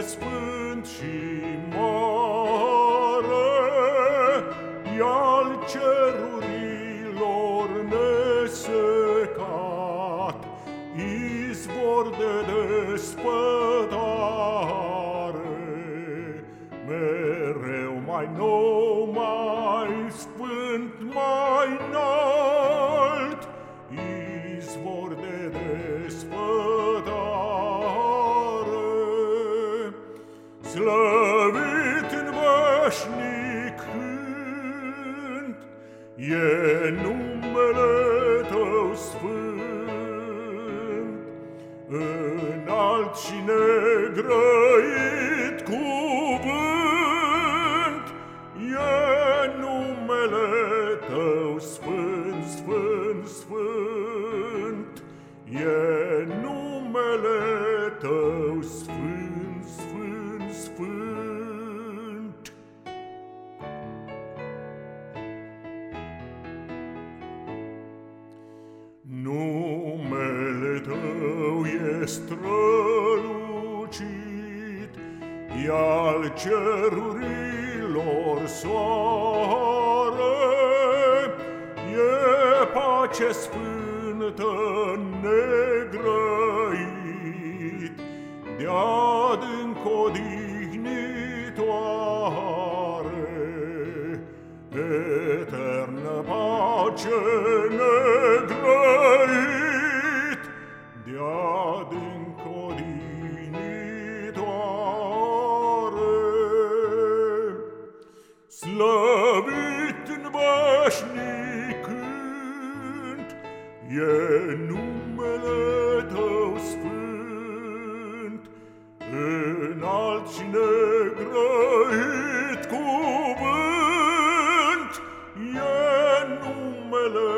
sfânt și mare, e al cerurilor nesecat, izvor de despătare, mereu mai nou, e numele Tău sfânt, înalt și negrăit cuvânt, e numele Tău sfânt, sfânt, sfânt, e Tău e strălucit, E al cerurilor soare, E pace sfântă negrăit, De adânc Înalt și negrăit cuvânt, E numele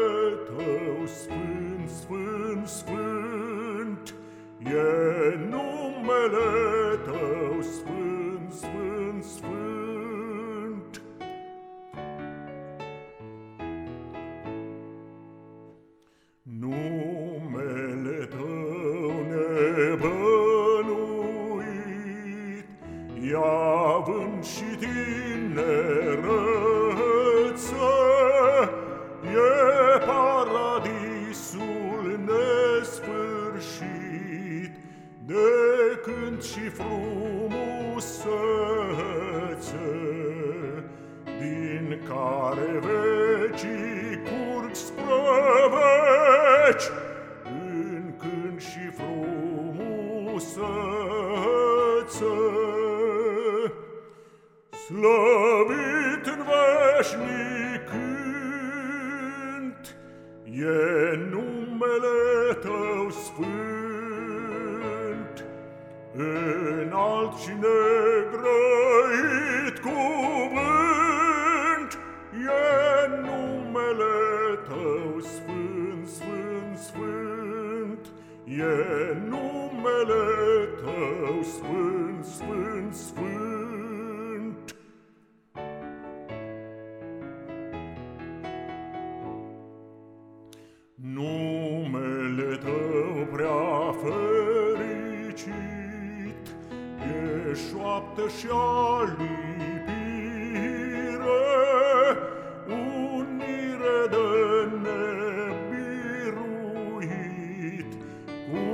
Tău sfânt, sfânt, sfânt, E numele Tău sfânt, sfânt, sfânt. Numele Tău nebănuit, E avânt și tinerețe, E paradisul nesfârșit, De cânt și frumusețe, Din care vecii curg spre veci, În cânt și frumusețe. Slaviten vashni kunt, Genum eletau sfânt, În altcine grăit cuvânt, E numele tău sfânt, sfânt, sfânt, E șoaptă și alipire Unire de nebiruit Cu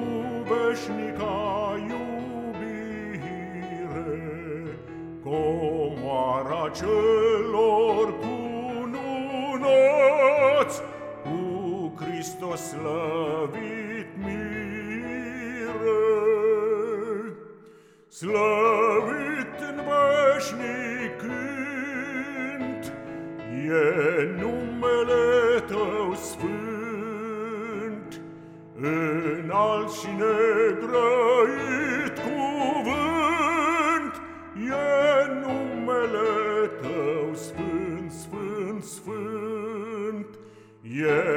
veșnica iubire Comoara celor cununați Cu Hristos slăvit Slăvit în veșnic cânt, E numele Tău sfânt, Înalt și negrăit cuvânt, E numele Tău sfânt, sfânt, sfânt, E